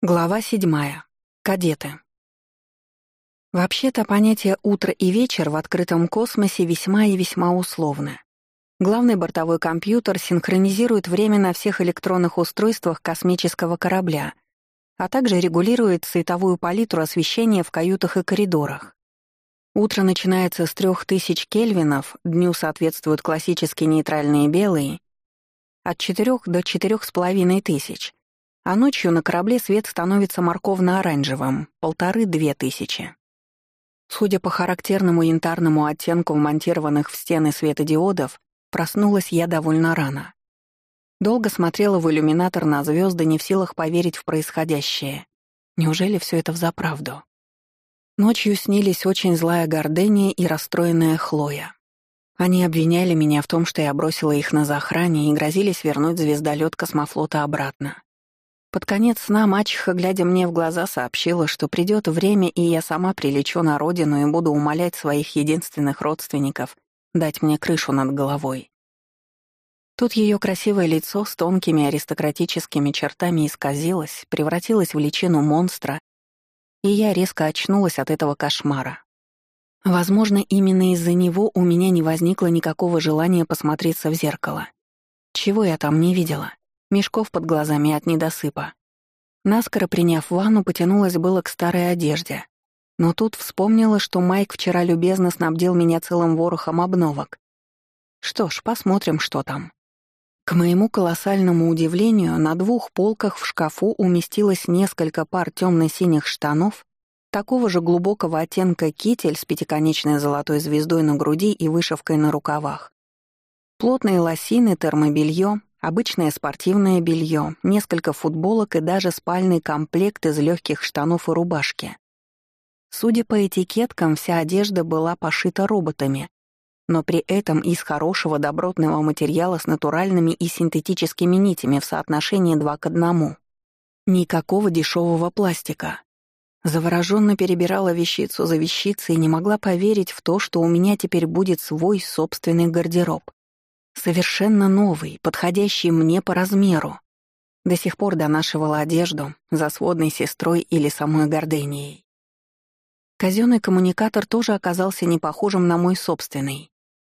Глава седьмая. Кадеты. Вообще-то понятие «утро» и «вечер» в открытом космосе весьма и весьма условно. Главный бортовой компьютер синхронизирует время на всех электронных устройствах космического корабля, а также регулирует цветовую палитру освещения в каютах и коридорах. Утро начинается с 3000 кельвинов, дню соответствуют классические нейтральные белые, от 4 до 4500, а ночью на корабле свет становится морковно-оранжевым — полторы-две тысячи. Судя по характерному янтарному оттенку вмонтированных в стены светодиодов, проснулась я довольно рано. Долго смотрела в иллюминатор на звезды, не в силах поверить в происходящее. Неужели все это взаправду? Ночью снились очень злая Гордения и расстроенная Хлоя. Они обвиняли меня в том, что я бросила их на захране и грозились вернуть звездолет космофлота обратно. Под конец сна мачеха, глядя мне в глаза, сообщила, что придет время, и я сама прилечу на родину и буду умолять своих единственных родственников дать мне крышу над головой. Тут ее красивое лицо с тонкими аристократическими чертами исказилось, превратилось в личину монстра, и я резко очнулась от этого кошмара. Возможно, именно из-за него у меня не возникло никакого желания посмотреться в зеркало. Чего я там не видела? Мешков под глазами от недосыпа. Наскоро приняв ванну, потянулась было к старой одежде. Но тут вспомнила, что Майк вчера любезно снабдил меня целым ворохом обновок. Что ж, посмотрим, что там. К моему колоссальному удивлению, на двух полках в шкафу уместилось несколько пар темно-синих штанов, такого же глубокого оттенка китель с пятиконечной золотой звездой на груди и вышивкой на рукавах. Плотные лосины, термобелье, Обычное спортивное белье, несколько футболок и даже спальный комплект из легких штанов и рубашки. Судя по этикеткам, вся одежда была пошита роботами, но при этом из хорошего добротного материала с натуральными и синтетическими нитями в соотношении два к одному. Никакого дешевого пластика. Завороженно перебирала вещицу за вещицей и не могла поверить в то, что у меня теперь будет свой собственный гардероб. Совершенно новый, подходящий мне по размеру. До сих пор донашивала одежду за сводной сестрой или самой Горденией. Казенный коммуникатор тоже оказался не похожим на мой собственный.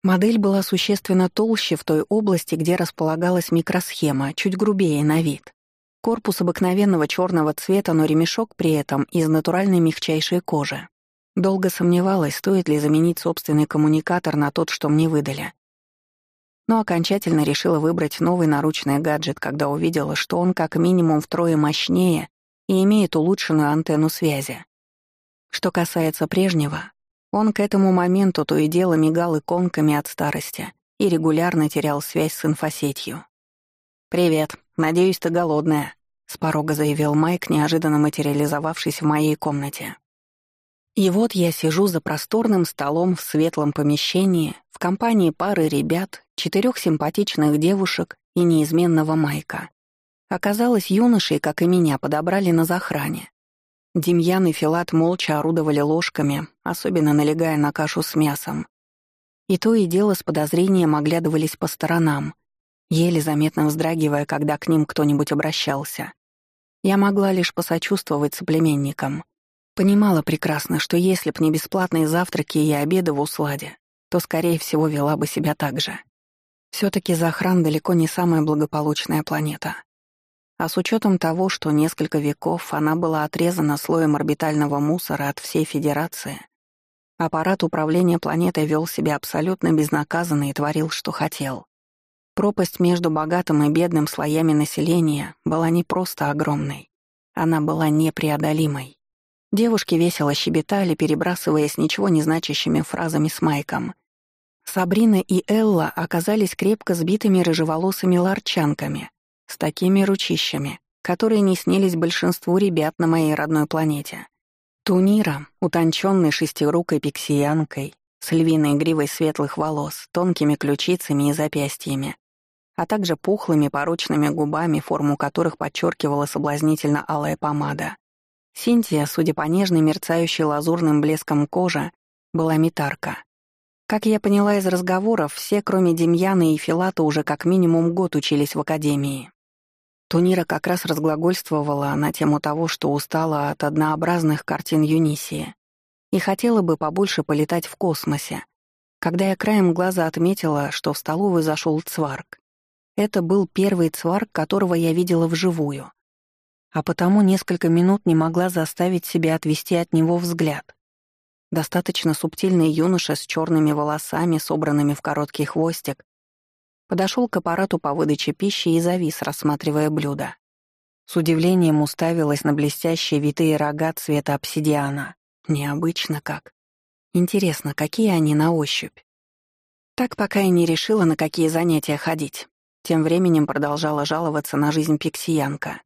Модель была существенно толще в той области, где располагалась микросхема, чуть грубее на вид. Корпус обыкновенного черного цвета, но ремешок при этом из натуральной мягчайшей кожи. Долго сомневалась, стоит ли заменить собственный коммуникатор на тот, что мне выдали но окончательно решила выбрать новый наручный гаджет, когда увидела, что он как минимум втрое мощнее и имеет улучшенную антенну связи. Что касается прежнего, он к этому моменту то и дело мигал иконками от старости и регулярно терял связь с инфосетью. «Привет. Надеюсь, ты голодная», — с порога заявил Майк, неожиданно материализовавшись в моей комнате. И вот я сижу за просторным столом в светлом помещении в компании пары ребят, четырех симпатичных девушек и неизменного Майка. Оказалось, юношей, как и меня, подобрали на захране. Демьян и Филат молча орудовали ложками, особенно налегая на кашу с мясом. И то и дело с подозрением оглядывались по сторонам, еле заметно вздрагивая, когда к ним кто-нибудь обращался. Я могла лишь посочувствовать соплеменникам. Понимала прекрасно, что если б не бесплатные завтраки и обеды в усладе, то, скорее всего, вела бы себя так же. Все-таки Захран далеко не самая благополучная планета. А с учетом того, что несколько веков она была отрезана слоем орбитального мусора от всей Федерации, аппарат управления планетой вел себя абсолютно безнаказанно и творил, что хотел. Пропасть между богатым и бедным слоями населения была не просто огромной, она была непреодолимой. Девушки весело щебетали, перебрасываясь ничего не значащими фразами с Майком — Сабрина и Элла оказались крепко сбитыми рыжеволосыми ларчанками с такими ручищами, которые не снились большинству ребят на моей родной планете. Тунира, утонченной шестирукой пиксиянкой, с львиной гривой светлых волос, тонкими ключицами и запястьями, а также пухлыми порочными губами, форму которых подчеркивала соблазнительно алая помада. Синтия, судя по нежной мерцающей лазурным блеском кожи, была метарка — как я поняла из разговоров, все, кроме Демьяна и Филата, уже как минимум год учились в академии. Тунира как раз разглагольствовала на тему того, что устала от однообразных картин Юнисии и хотела бы побольше полетать в космосе, когда я краем глаза отметила, что в столовую зашел цварк. Это был первый цварк, которого я видела вживую. А потому несколько минут не могла заставить себя отвести от него взгляд. Достаточно субтильный юноша с черными волосами, собранными в короткий хвостик, подошел к аппарату по выдаче пищи и завис, рассматривая блюдо. С удивлением уставилась на блестящие витые рога цвета обсидиана. Необычно как. Интересно, какие они на ощупь? Так пока и не решила, на какие занятия ходить. Тем временем продолжала жаловаться на жизнь пиксиянка.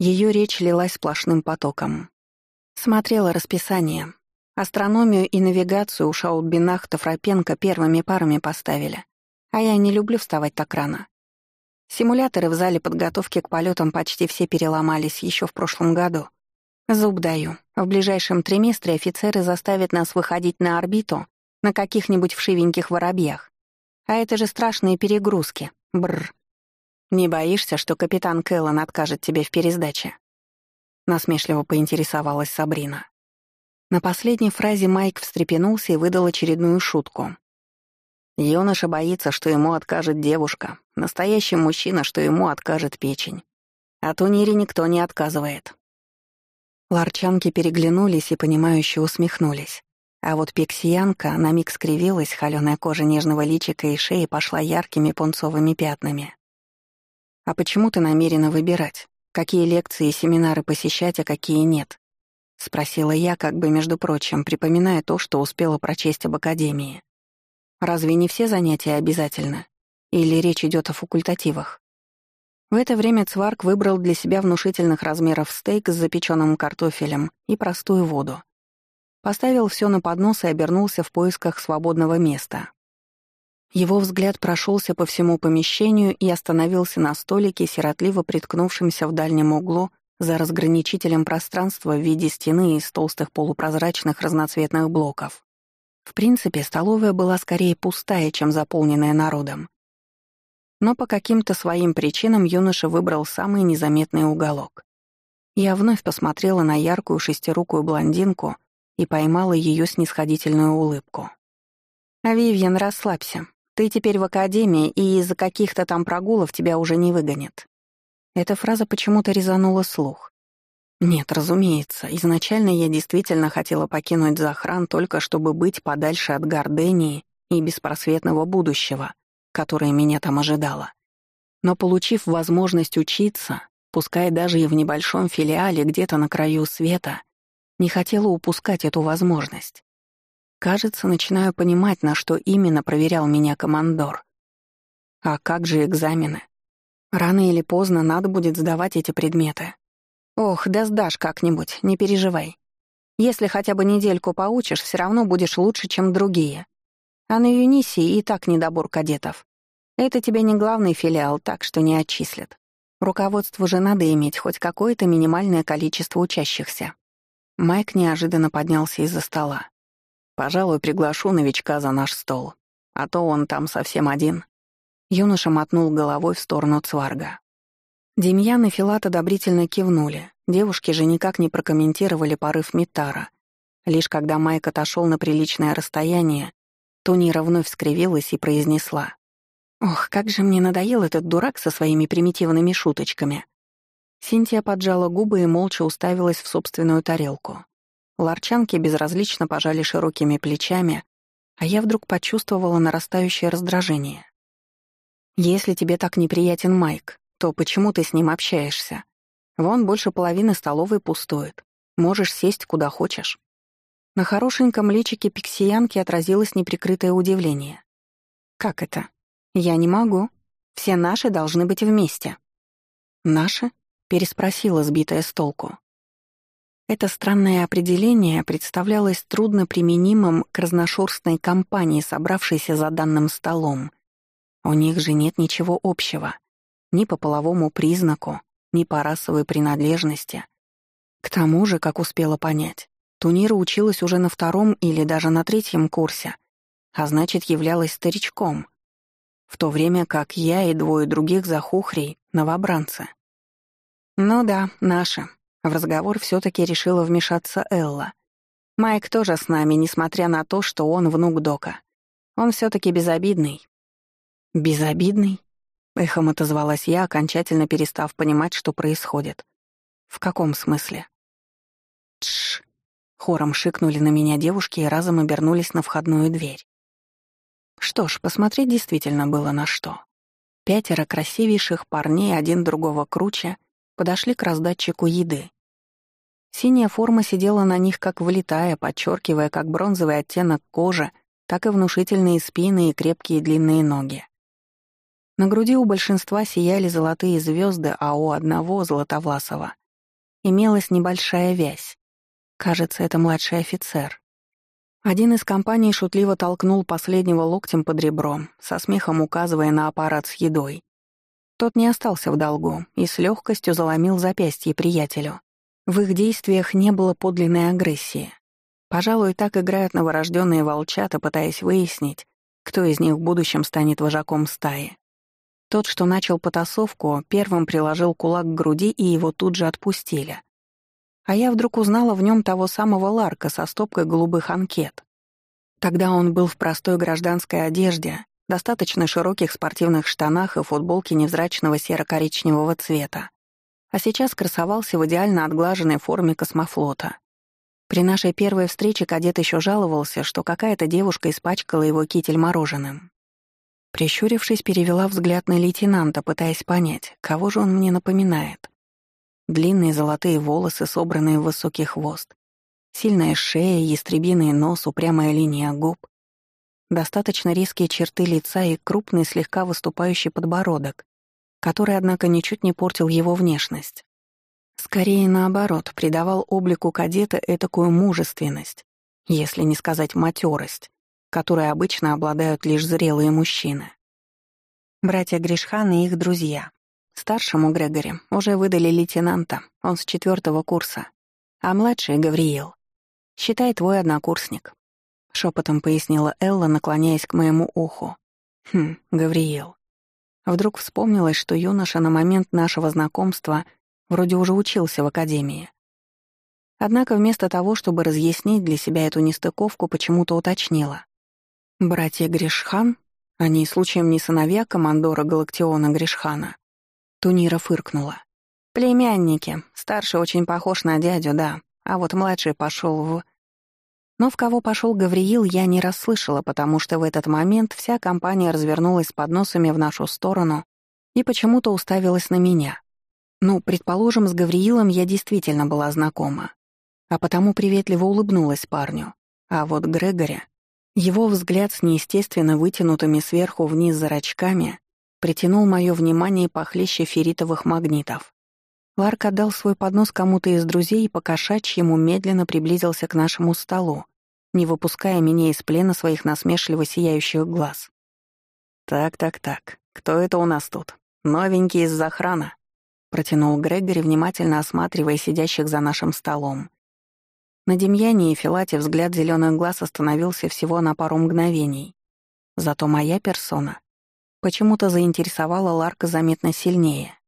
Ее речь лилась сплошным потоком. Смотрела расписание, Астрономию и навигацию у Шаулбинахта Фрапенко первыми парами поставили. А я не люблю вставать так рано. Симуляторы в зале подготовки к полетам почти все переломались еще в прошлом году. Зуб даю. В ближайшем триместре офицеры заставят нас выходить на орбиту на каких-нибудь вшивеньких воробьях. А это же страшные перегрузки. Бррр. Не боишься, что капитан Кэллан откажет тебе в пересдаче? Насмешливо поинтересовалась Сабрина. На последней фразе Майк встрепенулся и выдал очередную шутку. Юноша боится, что ему откажет девушка, настоящий мужчина, что ему откажет печень. А Тунире никто не отказывает. Ларчанки переглянулись и, понимающе усмехнулись. А вот пиксиянка на миг скривилась, холёная кожа нежного личика и шеи пошла яркими пунцовыми пятнами. «А почему ты намерена выбирать, какие лекции и семинары посещать, а какие нет?» — спросила я, как бы, между прочим, припоминая то, что успела прочесть об Академии. «Разве не все занятия обязательны? Или речь идет о факультативах?» В это время Цварк выбрал для себя внушительных размеров стейк с запеченным картофелем и простую воду. Поставил все на поднос и обернулся в поисках свободного места. Его взгляд прошелся по всему помещению и остановился на столике, сиротливо приткнувшемся в дальнем углу за разграничителем пространства в виде стены из толстых полупрозрачных разноцветных блоков. В принципе, столовая была скорее пустая, чем заполненная народом. Но по каким-то своим причинам юноша выбрал самый незаметный уголок. Я вновь посмотрела на яркую шестирукую блондинку и поймала ее снисходительную улыбку. «А, «Вивьен, расслабься. Ты теперь в академии, и из-за каких-то там прогулов тебя уже не выгонят. Эта фраза почему-то резанула слух. Нет, разумеется, изначально я действительно хотела покинуть Захран только чтобы быть подальше от Гордении и беспросветного будущего, которое меня там ожидало. Но получив возможность учиться, пускай даже и в небольшом филиале где-то на краю света, не хотела упускать эту возможность. Кажется, начинаю понимать, на что именно проверял меня командор. А как же экзамены? Рано или поздно надо будет сдавать эти предметы. Ох, да сдашь как-нибудь, не переживай. Если хотя бы недельку поучишь, все равно будешь лучше, чем другие. А на Юнисии и так недобор кадетов. Это тебе не главный филиал, так что не отчислят. Руководству же надо иметь хоть какое-то минимальное количество учащихся. Майк неожиданно поднялся из-за стола. «Пожалуй, приглашу новичка за наш стол. А то он там совсем один. Юноша мотнул головой в сторону Цварга. Демьян и Филат одобрительно кивнули. Девушки же никак не прокомментировали порыв Митара. Лишь когда Майк отошел на приличное расстояние, Тунира вновь скривилась и произнесла. «Ох, как же мне надоел этот дурак со своими примитивными шуточками». Синтия поджала губы и молча уставилась в собственную тарелку. Ларчанки безразлично пожали широкими плечами, а я вдруг почувствовала нарастающее раздражение. Если тебе так неприятен Майк, то почему ты с ним общаешься? Вон больше половины столовой пустует. Можешь сесть куда хочешь. На хорошеньком личике пиксиянки отразилось неприкрытое удивление. «Как это? Я не могу. Все наши должны быть вместе». «Наши?» — переспросила, сбитая с толку. Это странное определение представлялось трудно применимым к разношерстной компании, собравшейся за данным столом — у них же нет ничего общего. Ни по половому признаку, ни по расовой принадлежности. К тому же, как успела понять, Тунира училась уже на втором или даже на третьем курсе, а значит, являлась старичком. В то время как я и двое других захухрей — новобранцы. «Ну да, наши». В разговор все таки решила вмешаться Элла. «Майк тоже с нами, несмотря на то, что он внук Дока. Он все таки безобидный». «Безобидный?» — эхом отозвалась я, окончательно перестав понимать, что происходит. «В каком смысле?» «Тш!» — хором шикнули на меня девушки и разом обернулись на входную дверь. Что ж, посмотреть действительно было на что. Пятеро красивейших парней, один другого круче, подошли к раздатчику еды. Синяя форма сидела на них как влитая, подчеркивая как бронзовый оттенок кожи, так и внушительные спины и крепкие длинные ноги. На груди у большинства сияли золотые звезды, а у одного, Златовласова, имелась небольшая вязь. Кажется, это младший офицер. Один из компаний шутливо толкнул последнего локтем под ребром, со смехом указывая на аппарат с едой. Тот не остался в долгу и с легкостью заломил запястье приятелю. В их действиях не было подлинной агрессии. Пожалуй, так играют новорожденные волчата, пытаясь выяснить, кто из них в будущем станет вожаком стаи. Тот, что начал потасовку, первым приложил кулак к груди, и его тут же отпустили. А я вдруг узнала в нем того самого Ларка со стопкой голубых анкет. Тогда он был в простой гражданской одежде, достаточно широких спортивных штанах и футболке невзрачного серо-коричневого цвета. А сейчас красовался в идеально отглаженной форме космофлота. При нашей первой встрече кадет еще жаловался, что какая-то девушка испачкала его китель мороженым. Прищурившись, перевела взгляд на лейтенанта, пытаясь понять, кого же он мне напоминает. Длинные золотые волосы, собранные в высокий хвост. Сильная шея, ястребиный нос, упрямая линия губ. Достаточно резкие черты лица и крупный, слегка выступающий подбородок, который, однако, ничуть не портил его внешность. Скорее наоборот, придавал облику кадета этакую мужественность, если не сказать матерость, которой обычно обладают лишь зрелые мужчины. Братья Гришхан и их друзья. Старшему Грегори уже выдали лейтенанта, он с четвертого курса, а младший — Гавриил. Считай, твой однокурсник. Шепотом пояснила Элла, наклоняясь к моему уху. Хм, Гавриил. Вдруг вспомнилось, что юноша на момент нашего знакомства вроде уже учился в академии. Однако вместо того, чтобы разъяснить для себя эту нестыковку, почему-то уточнила. Братья Гришхан, они случаем не сыновья командора Галактиона Гришхана, Тунира фыркнула. «Племянники. Старший очень похож на дядю, да. А вот младший пошел в...» Но в кого пошел Гавриил, я не расслышала, потому что в этот момент вся компания развернулась с подносами в нашу сторону и почему-то уставилась на меня. Ну, предположим, с Гавриилом я действительно была знакома, а потому приветливо улыбнулась парню. А вот Грегори, его взгляд с неестественно вытянутыми сверху вниз зрачками притянул мое внимание похлеще ферритовых магнитов. Ларк отдал свой поднос кому-то из друзей и по кошачьему медленно приблизился к нашему столу, не выпуская меня из плена своих насмешливо сияющих глаз. «Так-так-так, кто это у нас тут? Новенький из охрана?» — протянул Грегори, внимательно осматривая сидящих за нашим столом. На Демьяне и Филате взгляд зеленых глаз остановился всего на пару мгновений. Зато моя персона Почему-то заинтересовала Ларка заметно сильнее.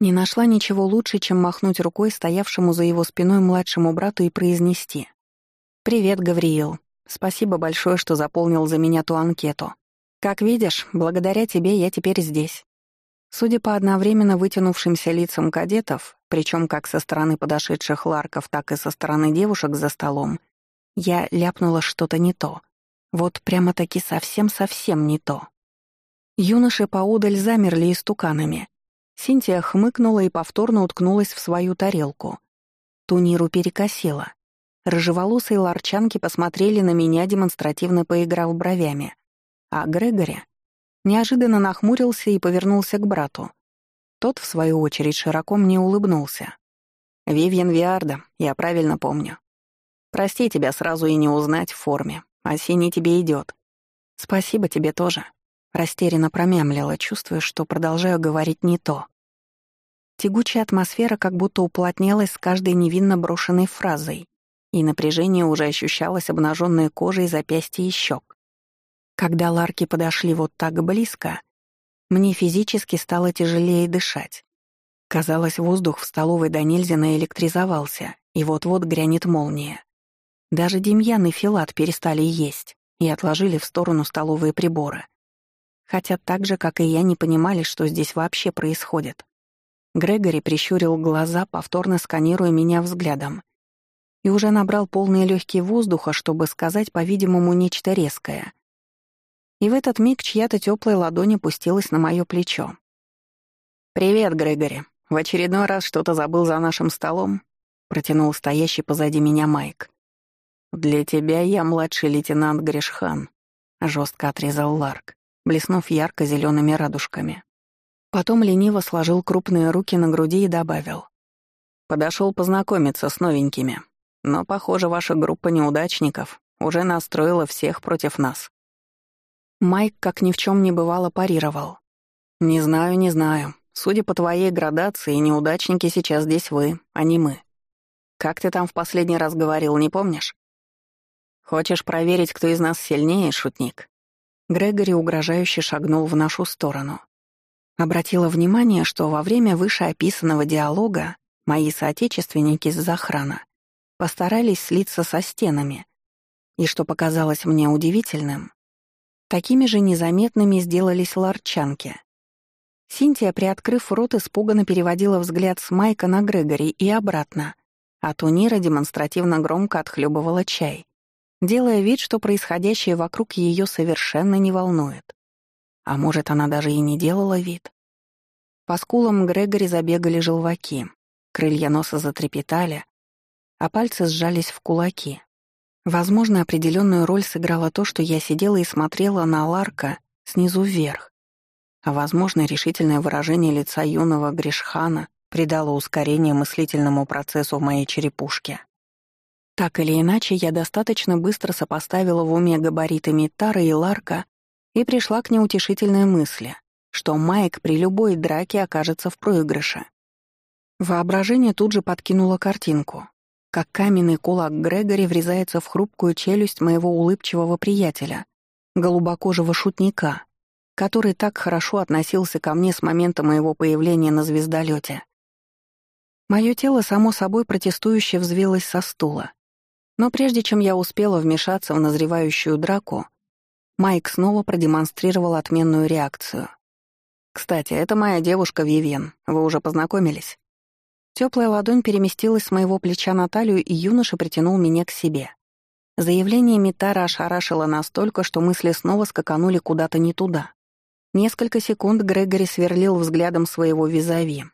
Не нашла ничего лучше, чем махнуть рукой стоявшему за его спиной младшему брату и произнести. «Привет, Гавриил. Спасибо большое, что заполнил за меня ту анкету. Как видишь, благодаря тебе я теперь здесь». Судя по одновременно вытянувшимся лицам кадетов, причем как со стороны подошедших Ларков, так и со стороны девушек за столом, я ляпнула что-то не то. Вот прямо-таки совсем-совсем не то. Юноши поодаль замерли истуканами. Синтия хмыкнула и повторно уткнулась в свою тарелку. Туниру перекосила. Рыжеволосые ларчанки посмотрели на меня, демонстративно поиграв бровями. А Грегори неожиданно нахмурился и повернулся к брату. Тот, в свою очередь, широко мне улыбнулся. «Вивьен Виарда, я правильно помню. Прости тебя сразу и не узнать в форме, синий тебе идет. Спасибо тебе тоже», Растерянно промямлила, чувствуя, что продолжаю говорить не то. Тягучая атмосфера как будто уплотнялась с каждой невинно брошенной фразой, и напряжение уже ощущалось обнаженной кожей запястья и щек. Когда ларки подошли вот так близко, мне физически стало тяжелее дышать. Казалось, воздух в столовой до нельзя наэлектризовался, и вот-вот грянет молния. Даже Демьян и Филат перестали есть и отложили в сторону столовые приборы. Хотя так же, как и я, не понимали, что здесь вообще происходит. Грегори прищурил глаза, повторно сканируя меня взглядом. И уже набрал полные легкие воздуха, чтобы сказать, по-видимому, нечто резкое. И в этот миг чья-то теплая ладонь опустилась на мое плечо. «Привет, Грегори. В очередной раз что-то забыл за нашим столом?» — протянул стоящий позади меня Майк. «Для тебя я младший лейтенант Гришхан», — жестко отрезал Ларк, блеснув ярко зелеными радужками. Потом лениво сложил крупные руки на груди и добавил. «Подошел познакомиться с новенькими. Но, похоже, ваша группа неудачников уже настроила всех против нас». Майк, как ни в чем не бывало, парировал. «Не знаю, не знаю. Судя по твоей градации, неудачники сейчас здесь вы, а не мы. Как ты там в последний раз говорил, не помнишь?» «Хочешь проверить, кто из нас сильнее, шутник?» Грегори угрожающе шагнул в нашу сторону. Обратила внимание, что во время вышеописанного диалога мои соотечественники из охраны постарались слиться со стенами, и, что показалось мне удивительным, такими же незаметными сделались ларчанки. Синтия, приоткрыв рот, испуганно переводила взгляд с Майка на Грегори и обратно, а Тунира демонстративно громко отхлебывала чай делая вид, что происходящее вокруг ее совершенно не волнует. А может, она даже и не делала вид. По скулам Грегори забегали желваки, крылья носа затрепетали, а пальцы сжались в кулаки. Возможно, определенную роль сыграло то, что я сидела и смотрела на Ларка снизу вверх. А возможно, решительное выражение лица юного Гришхана придало ускорение мыслительному процессу в моей черепушке. Так или иначе, я достаточно быстро сопоставила в уме габариты Митара и Ларка и пришла к неутешительной мысли, что Майк при любой драке окажется в проигрыше. Воображение тут же подкинуло картинку, как каменный кулак Грегори врезается в хрупкую челюсть моего улыбчивого приятеля, голубокожего шутника, который так хорошо относился ко мне с момента моего появления на звездолете. Мое тело, само собой, протестующе взвилось со стула, но прежде чем я успела вмешаться в назревающую драку, Майк снова продемонстрировал отменную реакцию. «Кстати, это моя девушка Вивен. Вы уже познакомились?» Теплая ладонь переместилась с моего плеча на талию, и юноша притянул меня к себе. Заявление Митара ошарашило настолько, что мысли снова скаканули куда-то не туда. Несколько секунд Грегори сверлил взглядом своего визави.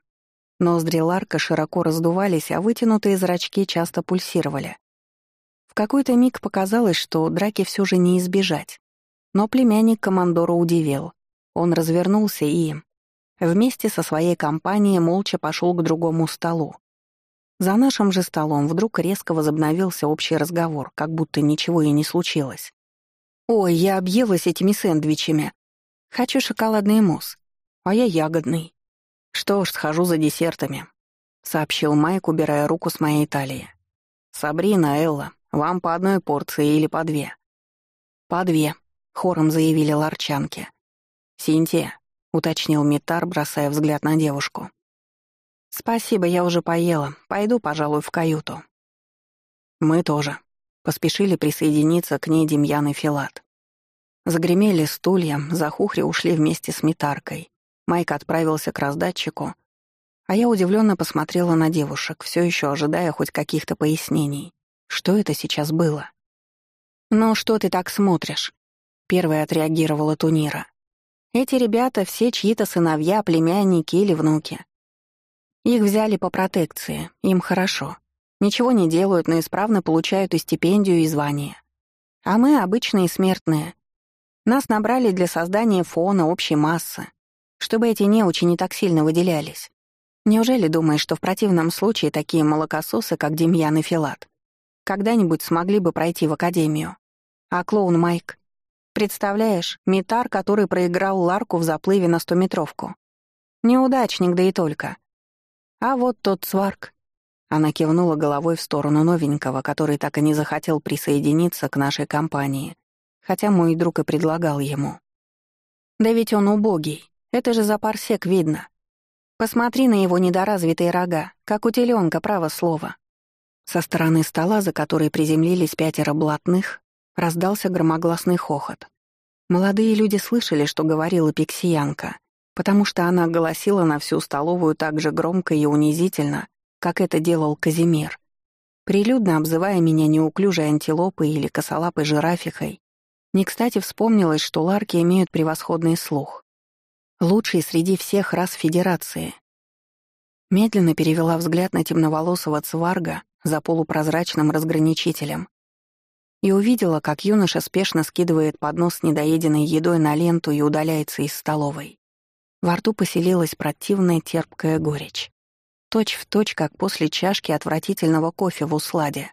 Ноздри Ларка широко раздувались, а вытянутые зрачки часто пульсировали. В какой-то миг показалось, что драки все же не избежать. Но племянник командора удивил. Он развернулся и... Вместе со своей компанией молча пошел к другому столу. За нашим же столом вдруг резко возобновился общий разговор, как будто ничего и не случилось. «Ой, я объелась этими сэндвичами. Хочу шоколадный мусс, а я ягодный. Что ж, схожу за десертами», — сообщил Майк, убирая руку с моей талии. «Сабрина, Элла, вам по одной порции или по две?» «По две», — хором заявили ларчанки. «Синтия», — уточнил Митар, бросая взгляд на девушку. «Спасибо, я уже поела. Пойду, пожалуй, в каюту». «Мы тоже», — поспешили присоединиться к ней Демьян и Филат. Загремели стулья, захухри ушли вместе с Митаркой. Майк отправился к раздатчику, а я удивленно посмотрела на девушек, все еще ожидая хоть каких-то пояснений. Что это сейчас было? «Ну что ты так смотришь?» — первая отреагировала Тунира. «Эти ребята все чьи-то сыновья, племянники или внуки. Их взяли по протекции, им хорошо. Ничего не делают, но исправно получают и стипендию, и звание. А мы обычные смертные. Нас набрали для создания фона общей массы, чтобы эти неучи не так сильно выделялись. Неужели думаешь, что в противном случае такие молокососы, как Демьян и Филат, когда-нибудь смогли бы пройти в академию. А клоун Майк? Представляешь, Митар, который проиграл Ларку в заплыве на стометровку. Неудачник, да и только. А вот тот сварк. Она кивнула головой в сторону новенького, который так и не захотел присоединиться к нашей компании, хотя мой друг и предлагал ему. Да ведь он убогий, это же за парсек видно. Посмотри на его недоразвитые рога, как у теленка, право слово. Со стороны стола, за которой приземлились пятеро блатных, раздался громогласный хохот. Молодые люди слышали, что говорила пиксиянка, потому что она голосила на всю столовую так же громко и унизительно, как это делал Казимир. Прилюдно обзывая меня неуклюжей антилопой или косолапой жирафихой, не кстати вспомнилось, что ларки имеют превосходный слух. Лучший среди всех рас Федерации. Медленно перевела взгляд на темноволосого цварга за полупрозрачным разграничителем и увидела, как юноша спешно скидывает поднос с недоеденной едой на ленту и удаляется из столовой. Во рту поселилась противная терпкая горечь. Точь в точь, как после чашки отвратительного кофе в усладе.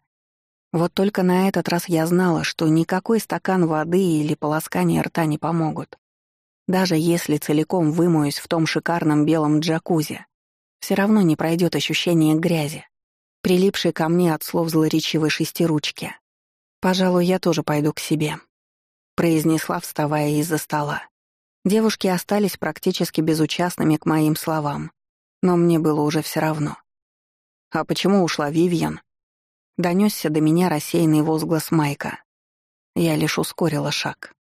Вот только на этот раз я знала, что никакой стакан воды или полоскание рта не помогут. Даже если целиком вымоюсь в том шикарном белом джакузи, все равно не пройдет ощущение грязи, прилипшей ко мне от слов злоречивой шестиручки. «Пожалуй, я тоже пойду к себе», — произнесла, вставая из-за стола. Девушки остались практически безучастными к моим словам, но мне было уже все равно. «А почему ушла Вивьен?» Донесся до меня рассеянный возглас Майка. Я лишь ускорила шаг.